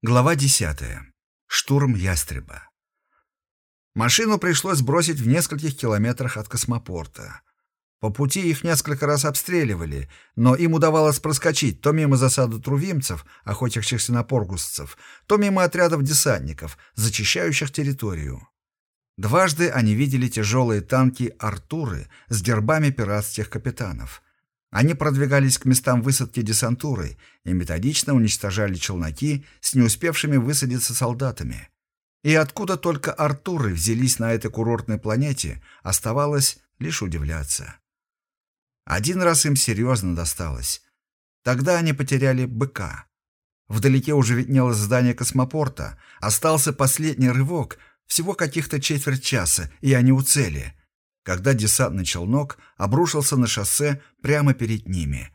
Глава 10. Штурм ястреба. Машину пришлось бросить в нескольких километрах от космопорта. По пути их несколько раз обстреливали, но им удавалось проскочить то мимо засады трувимцев, охотящихся на поргусцев, то мимо отрядов десантников, зачищающих территорию. Дважды они видели тяжелые танки «Артуры» с гербами пиратских капитанов – они продвигались к местам высадки десантуры и методично уничтожали челноки с не успевшими высадиться солдатами. И откуда только Артуры взялись на этой курортной планете, оставалось лишь удивляться. Один раз им серьезно досталось. Тогда они потеряли быка. Вдалеке уже виднелось здание космопорта. Остался последний рывок, всего каких-то четверть часа, и они у цели когда десантный челнок обрушился на шоссе прямо перед ними.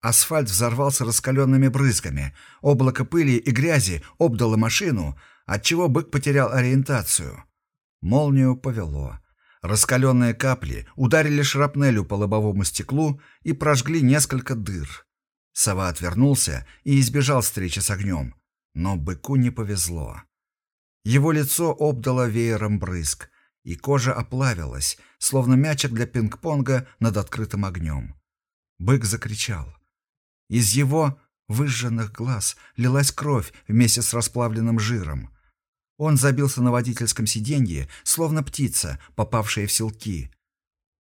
Асфальт взорвался раскаленными брызгами, облако пыли и грязи обдало машину, отчего бык потерял ориентацию. Молнию повело. Раскаленные капли ударили шрапнелью по лобовому стеклу и прожгли несколько дыр. Сова отвернулся и избежал встречи с огнем. Но быку не повезло. Его лицо обдало веером брызг и кожа оплавилась, словно мячик для пинг-понга над открытым огнем. Бык закричал. Из его выжженных глаз лилась кровь вместе с расплавленным жиром. Он забился на водительском сиденье, словно птица, попавшая в селки.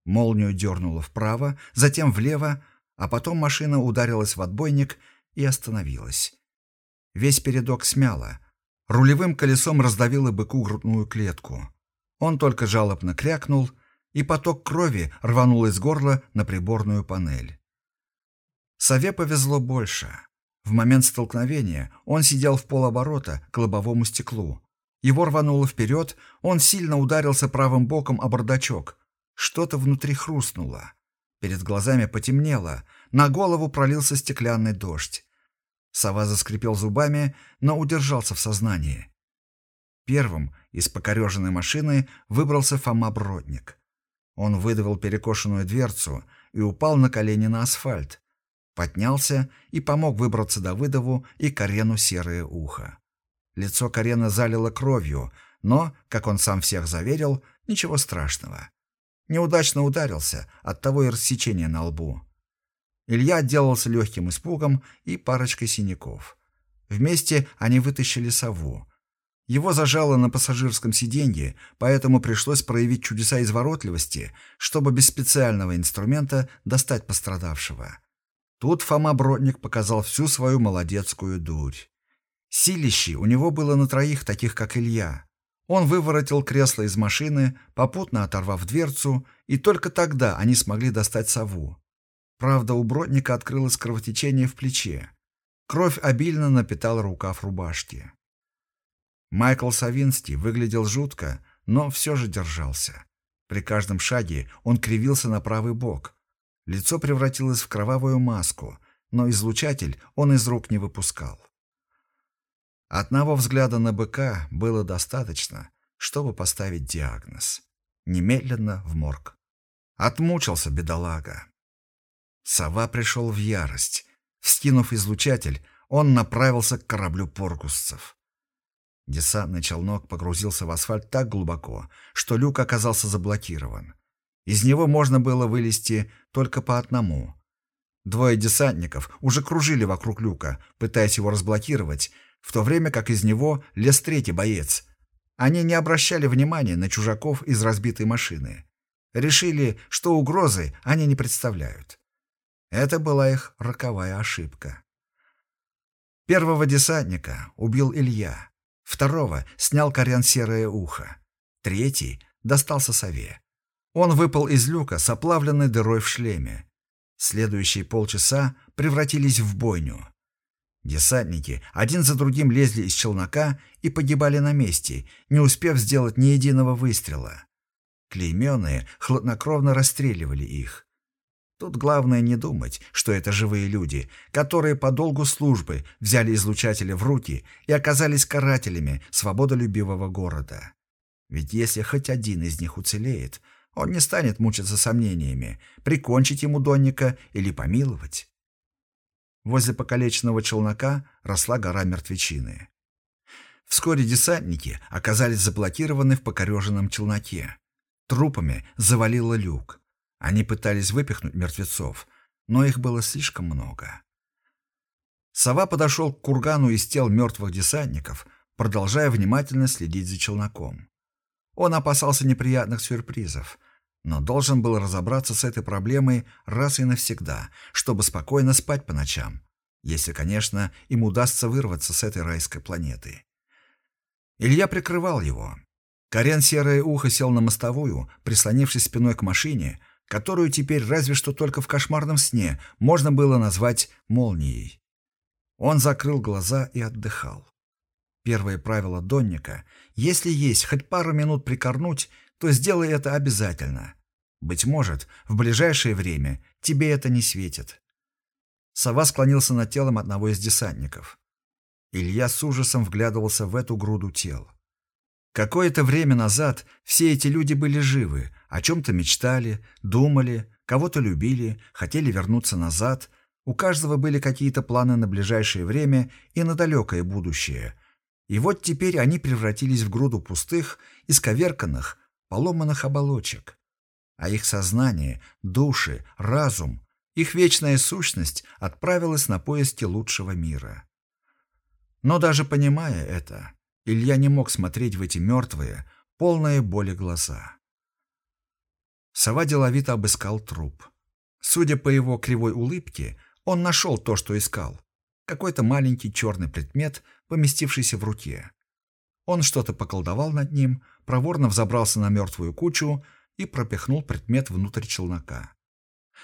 Молнию дернуло вправо, затем влево, а потом машина ударилась в отбойник и остановилась. Весь передок смяло. Рулевым колесом раздавило быку грудную клетку. Он только жалобно крякнул, и поток крови рванул из горла на приборную панель. Сове повезло больше. В момент столкновения он сидел в полоборота к лобовому стеклу. Его рвануло вперед, он сильно ударился правым боком о бардачок. Что-то внутри хрустнуло. Перед глазами потемнело, на голову пролился стеклянный дождь. Сова заскрипел зубами, но удержался в сознании. Первым из покореженной машины выбрался Фома Бродник. Он выдавил перекошенную дверцу и упал на колени на асфальт. Поднялся и помог выбраться Давыдову и Карену серое ухо. Лицо Карена залило кровью, но, как он сам всех заверил, ничего страшного. Неудачно ударился, оттого и рассечение на лбу. Илья отделался легким испугом и парочкой синяков. Вместе они вытащили сову. Его зажало на пассажирском сиденье, поэтому пришлось проявить чудеса изворотливости, чтобы без специального инструмента достать пострадавшего. Тут Фома Бродник показал всю свою молодецкую дурь. Силищи у него было на троих таких, как Илья. Он выворотил кресло из машины, попутно оторвав дверцу, и только тогда они смогли достать сову. Правда, у Бродника открылось кровотечение в плече. Кровь обильно напитала рукав рубашки. Майкл Савинский выглядел жутко, но все же держался. При каждом шаге он кривился на правый бок. Лицо превратилось в кровавую маску, но излучатель он из рук не выпускал. Одного взгляда на быка было достаточно, чтобы поставить диагноз. Немедленно в морг. Отмучился бедолага. Сова пришел в ярость. Вскинув излучатель, он направился к кораблю поргусцев. Десантный челнок погрузился в асфальт так глубоко, что люк оказался заблокирован. Из него можно было вылезти только по одному. Двое десантников уже кружили вокруг люка, пытаясь его разблокировать, в то время как из него лез третий боец. Они не обращали внимания на чужаков из разбитой машины. Решили, что угрозы они не представляют. Это была их роковая ошибка. Первого десантника убил Илья. Второго снял Корян серое ухо. Третий достался сове. Он выпал из люка с оплавленной дырой в шлеме. Следующие полчаса превратились в бойню. Десантники один за другим лезли из челнока и погибали на месте, не успев сделать ни единого выстрела. Клейменные хладнокровно расстреливали их. Тут главное не думать, что это живые люди, которые по долгу службы взяли излучатели в руки и оказались карателями свободолюбивого города. Ведь если хоть один из них уцелеет, он не станет мучиться сомнениями, прикончить ему донника или помиловать. Возле покалеченного челнока росла гора мертвечины. Вскоре десантники оказались заблокированы в покореженном челноке. Трупами завалило люк. Они пытались выпихнуть мертвецов, но их было слишком много. Сова подошел к кургану из тел мертвых десантников, продолжая внимательно следить за челноком. Он опасался неприятных сюрпризов, но должен был разобраться с этой проблемой раз и навсегда, чтобы спокойно спать по ночам, если, конечно, им удастся вырваться с этой райской планеты. Илья прикрывал его. Карен Серое Ухо сел на мостовую, прислонившись спиной к машине, которую теперь разве что только в кошмарном сне можно было назвать молнией. Он закрыл глаза и отдыхал. Первое правило Донника — если есть хоть пару минут прикорнуть, то сделай это обязательно. Быть может, в ближайшее время тебе это не светит. Сова склонился над телом одного из десантников. Илья с ужасом вглядывался в эту груду тел. Какое-то время назад все эти люди были живы, о чем-то мечтали, думали, кого-то любили, хотели вернуться назад. У каждого были какие-то планы на ближайшее время и на далекое будущее. И вот теперь они превратились в груду пустых, исковерканных, поломанных оболочек. А их сознание, души, разум, их вечная сущность отправилась на поиски лучшего мира. Но даже понимая это, Илья не мог смотреть в эти мертвые, полные боли глаза. Сова деловито обыскал труп. Судя по его кривой улыбке, он нашел то, что искал. Какой-то маленький черный предмет, поместившийся в руке. Он что-то поколдовал над ним, проворно взобрался на мертвую кучу и пропихнул предмет внутрь челнока.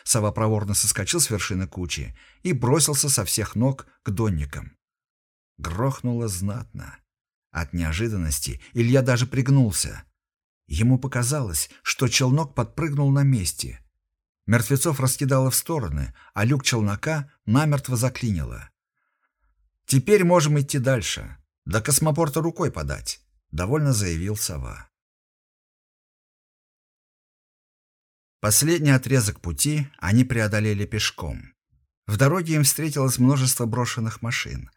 Сова проворно соскочил с вершины кучи и бросился со всех ног к донникам. Грохнуло знатно. От неожиданности Илья даже пригнулся. Ему показалось, что челнок подпрыгнул на месте. Мертвецов раскидало в стороны, а люк челнока намертво заклинило. «Теперь можем идти дальше. До космопорта рукой подать», — довольно заявил сова. Последний отрезок пути они преодолели пешком. В дороге им встретилось множество брошенных машин.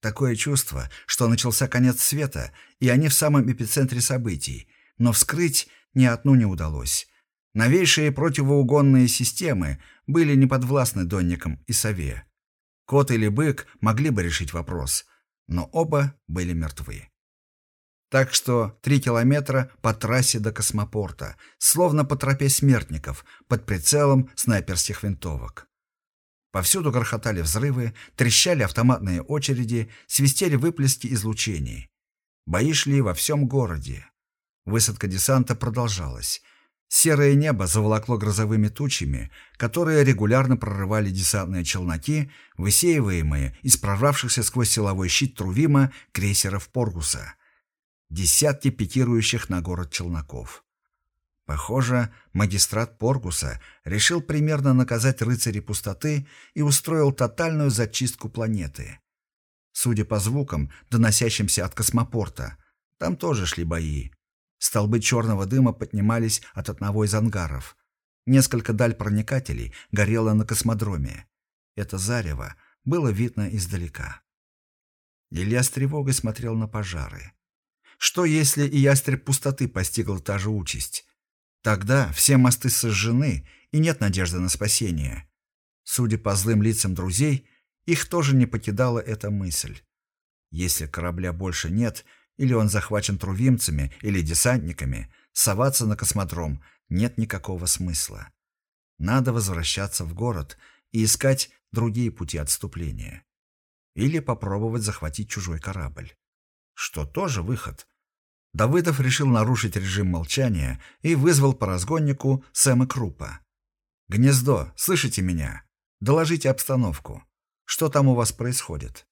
Такое чувство, что начался конец света, и они в самом эпицентре событий, но вскрыть ни одну не удалось. Новейшие противоугонные системы были неподвластны Донникам и Сове. Кот или бык могли бы решить вопрос, но оба были мертвы. Так что три километра по трассе до космопорта, словно по тропе смертников, под прицелом снайперских винтовок. Повсюду грохотали взрывы, трещали автоматные очереди, свистели выплески излучений. Бои шли во всем городе. Высадка десанта продолжалась. Серое небо заволокло грозовыми тучами, которые регулярно прорывали десантные челноки, высеиваемые из прорвавшихся сквозь силовой щит Трувима крейсеров Поргуса. Десятки пикирующих на город челноков. Похоже, магистрат Поргуса решил примерно наказать рыцарей пустоты и устроил тотальную зачистку планеты. Судя по звукам, доносящимся от космопорта, там тоже шли бои. Столбы черного дыма поднимались от одного из ангаров. Несколько даль-проникателей горело на космодроме. Это зарево было видно издалека. Илья с тревогой смотрел на пожары. Что если и ястреб пустоты постигла та же участь? Тогда все мосты сожжены, и нет надежды на спасение. Судя по злым лицам друзей, их тоже не покидала эта мысль. Если корабля больше нет, или он захвачен трувимцами или десантниками, соваться на космодром нет никакого смысла. Надо возвращаться в город и искать другие пути отступления. Или попробовать захватить чужой корабль. Что тоже выход. Давыдов решил нарушить режим молчания и вызвал по разгоннику Сэма Крупа. «Гнездо, слышите меня? Доложите обстановку. Что там у вас происходит?»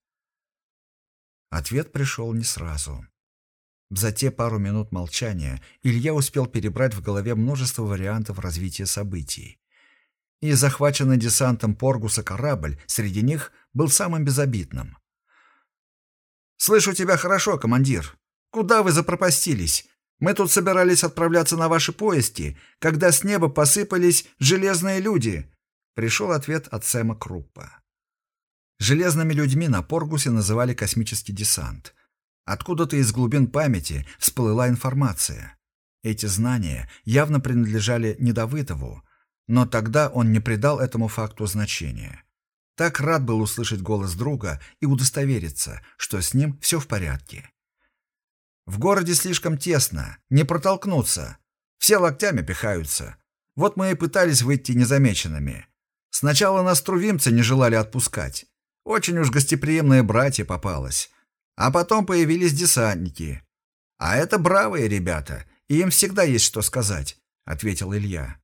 Ответ пришел не сразу. За те пару минут молчания Илья успел перебрать в голове множество вариантов развития событий. И захваченный десантом Поргуса корабль среди них был самым безобидным. «Слышу тебя хорошо, командир», Куда вы запропастились? Мы тут собирались отправляться на ваши поезди, когда с неба посыпались железные люди. Пришел ответ от Сэма Круппа. Железными людьми на Поргусе называли космический десант. Откуда-то из глубин памяти всплыла информация. Эти знания явно принадлежали не Давыдову, но тогда он не придал этому факту значения. Так рад был услышать голос друга и удостовериться, что с ним все в порядке. В городе слишком тесно, не протолкнуться. Все локтями пихаются. Вот мы и пытались выйти незамеченными. Сначала нас трувимцы не желали отпускать. Очень уж гостеприимные братья попалось. А потом появились десантники. А это бравые ребята, и им всегда есть что сказать, ответил Илья.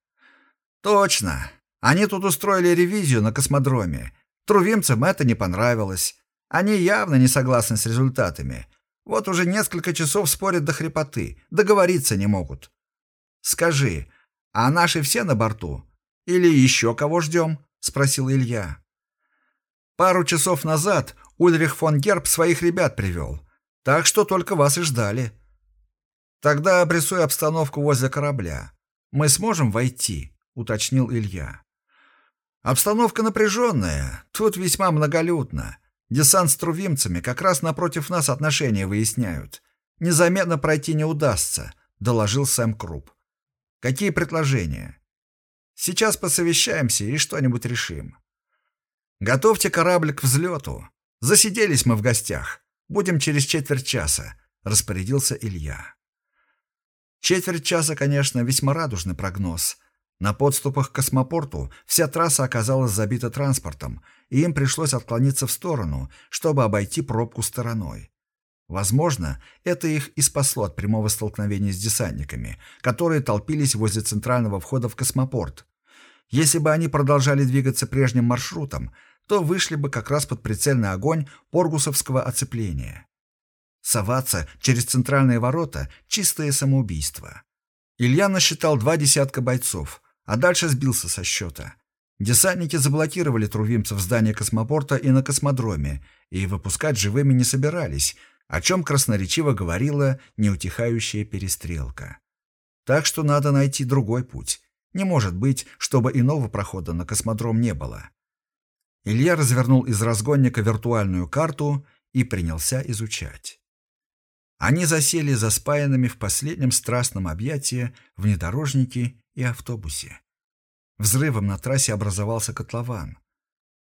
Точно. Они тут устроили ревизию на космодроме. Трувимцам это не понравилось. Они явно не согласны с результатами. Вот уже несколько часов спорят до хрипоты, договориться не могут. Скажи, а наши все на борту? Или еще кого ждем? Спросил Илья. Пару часов назад Ульрих фон Герб своих ребят привел, так что только вас и ждали. Тогда обрисуй обстановку возле корабля. Мы сможем войти, уточнил Илья. Обстановка напряженная, тут весьма многолюдно. Десант с трувимцами как раз напротив нас отношения выясняют. Незаметно пройти не удастся, доложил Сэм Круп. Какие предложения? Сейчас посовещаемся и что-нибудь решим. Готовьте корабль к взлету. Засиделись мы в гостях. Будем через четверть часа, распорядился Илья. Четверть часа, конечно, весьма радужный прогноз. На подступах к космопорту вся трасса оказалась забита транспортом, и им пришлось отклониться в сторону, чтобы обойти пробку стороной. Возможно, это их и спасло от прямого столкновения с десантниками, которые толпились возле центрального входа в космопорт. Если бы они продолжали двигаться прежним маршрутом, то вышли бы как раз под прицельный огонь поргусовского оцепления. Соваться через центральные ворота – чистое самоубийство. Илья насчитал два десятка бойцов, а дальше сбился со счета. Десантники заблокировали трувимцев в здании космопорта и на космодроме, и выпускать живыми не собирались, о чем красноречиво говорила неутихающая перестрелка. Так что надо найти другой путь. Не может быть, чтобы иного прохода на космодром не было. Илья развернул из разгонника виртуальную карту и принялся изучать. Они засели за спаянными в последнем страстном объятии внедорожнике и автобусе. Взрывом на трассе образовался котлован.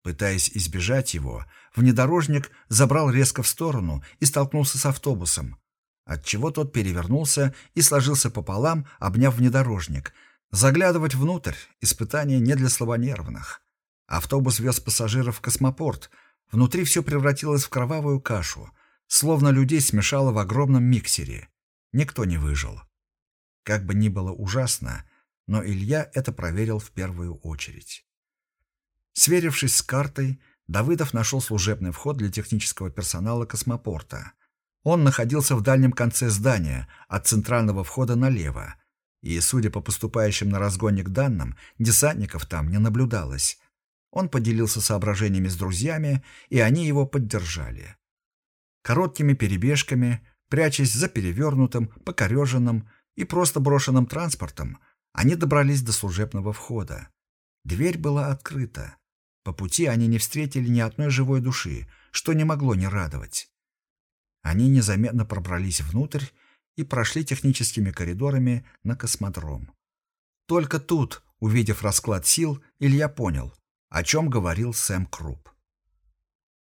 Пытаясь избежать его, внедорожник забрал резко в сторону и столкнулся с автобусом, отчего тот перевернулся и сложился пополам, обняв внедорожник. Заглядывать внутрь — испытание не для слабонервных. Автобус вез пассажиров в космопорт. Внутри все превратилось в кровавую кашу, словно людей смешало в огромном миксере. Никто не выжил. Как бы ни было ужасно, но Илья это проверил в первую очередь. Сверившись с картой, Давыдов нашел служебный вход для технического персонала космопорта. Он находился в дальнем конце здания, от центрального входа налево, и, судя по поступающим на разгонник данным, десантников там не наблюдалось. Он поделился соображениями с друзьями, и они его поддержали. Короткими перебежками, прячась за перевернутым, покореженным и просто брошенным транспортом, они добрались до служебного входа. Дверь была открыта. По пути они не встретили ни одной живой души, что не могло не радовать. Они незаметно пробрались внутрь и прошли техническими коридорами на космодром. Только тут, увидев расклад сил, Илья понял, о чем говорил Сэм Круп.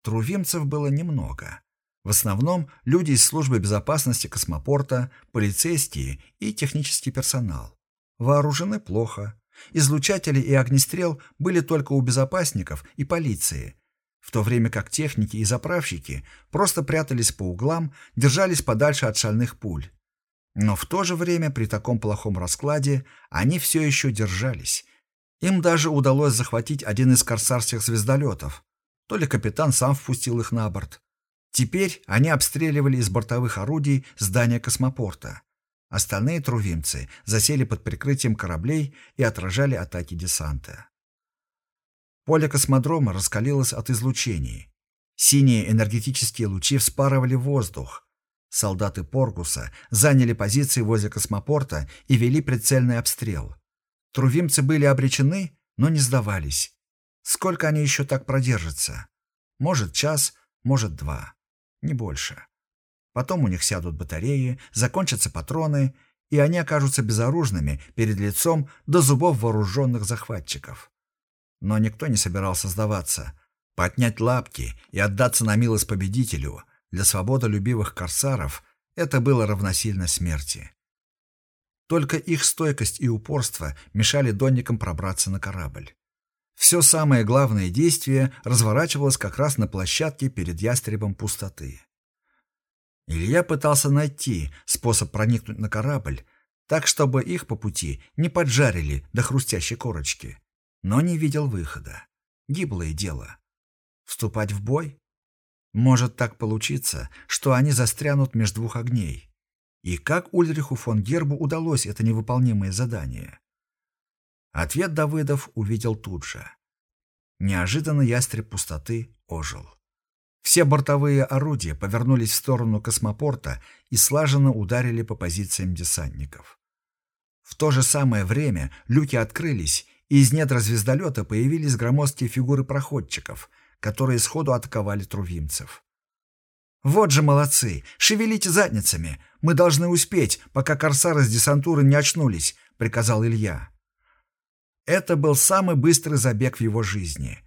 Трувимцев было немного. В основном люди из службы безопасности космопорта, полицейские и технический персонал. Вооружены плохо. Излучатели и огнестрел были только у безопасников и полиции, в то время как техники и заправщики просто прятались по углам, держались подальше от шальных пуль. Но в то же время при таком плохом раскладе они все еще держались. Им даже удалось захватить один из корсарских звездолетов. То ли капитан сам впустил их на борт. Теперь они обстреливали из бортовых орудий здание космопорта. Остальные трувимцы засели под прикрытием кораблей и отражали атаки десанта. Поле космодрома раскалилось от излучений. Синие энергетические лучи вспарывали воздух. Солдаты Поргуса заняли позиции возле космопорта и вели прицельный обстрел. Трувимцы были обречены, но не сдавались. Сколько они еще так продержатся? Может, час, может, два. Не больше. Потом у них сядут батареи, закончатся патроны, и они окажутся безоружными перед лицом до зубов вооруженных захватчиков. Но никто не собирался сдаваться. Поднять лапки и отдаться на милость победителю для свободолюбивых корсаров это было равносильно смерти. Только их стойкость и упорство мешали донникам пробраться на корабль. Все самое главное действие разворачивалось как раз на площадке перед ястребом пустоты. Илья пытался найти способ проникнуть на корабль, так, чтобы их по пути не поджарили до хрустящей корочки, но не видел выхода. Гиблое дело. Вступать в бой? Может так получиться, что они застрянут между двух огней. И как Ульриху фон Гербу удалось это невыполнимое задание? Ответ Давыдов увидел тут же. Неожиданно ястреб пустоты ожил. Все бортовые орудия повернулись в сторону космопорта и слаженно ударили по позициям десантников. В то же самое время люки открылись, и из недр звездолета появились громоздкие фигуры проходчиков, которые сходу атаковали трувимцев. «Вот же молодцы! Шевелите задницами! Мы должны успеть, пока корсары с десантуры не очнулись», — приказал Илья. Это был самый быстрый забег в его жизни.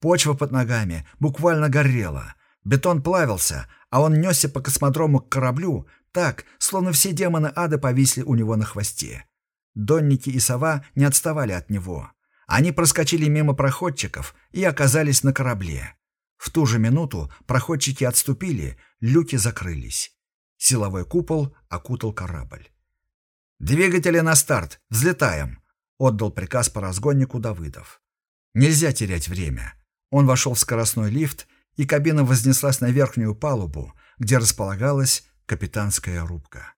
Почва под ногами буквально горела. Бетон плавился, а он несся по космодрому к кораблю так, словно все демоны ада повисли у него на хвосте. Донники и сова не отставали от него. Они проскочили мимо проходчиков и оказались на корабле. В ту же минуту проходчики отступили, люки закрылись. Силовой купол окутал корабль. «Двигатели на старт! Взлетаем!» — отдал приказ по разгоннику Давыдов. «Нельзя терять время». Он вошел в скоростной лифт, и кабина вознеслась на верхнюю палубу, где располагалась капитанская рубка.